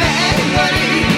Everybody.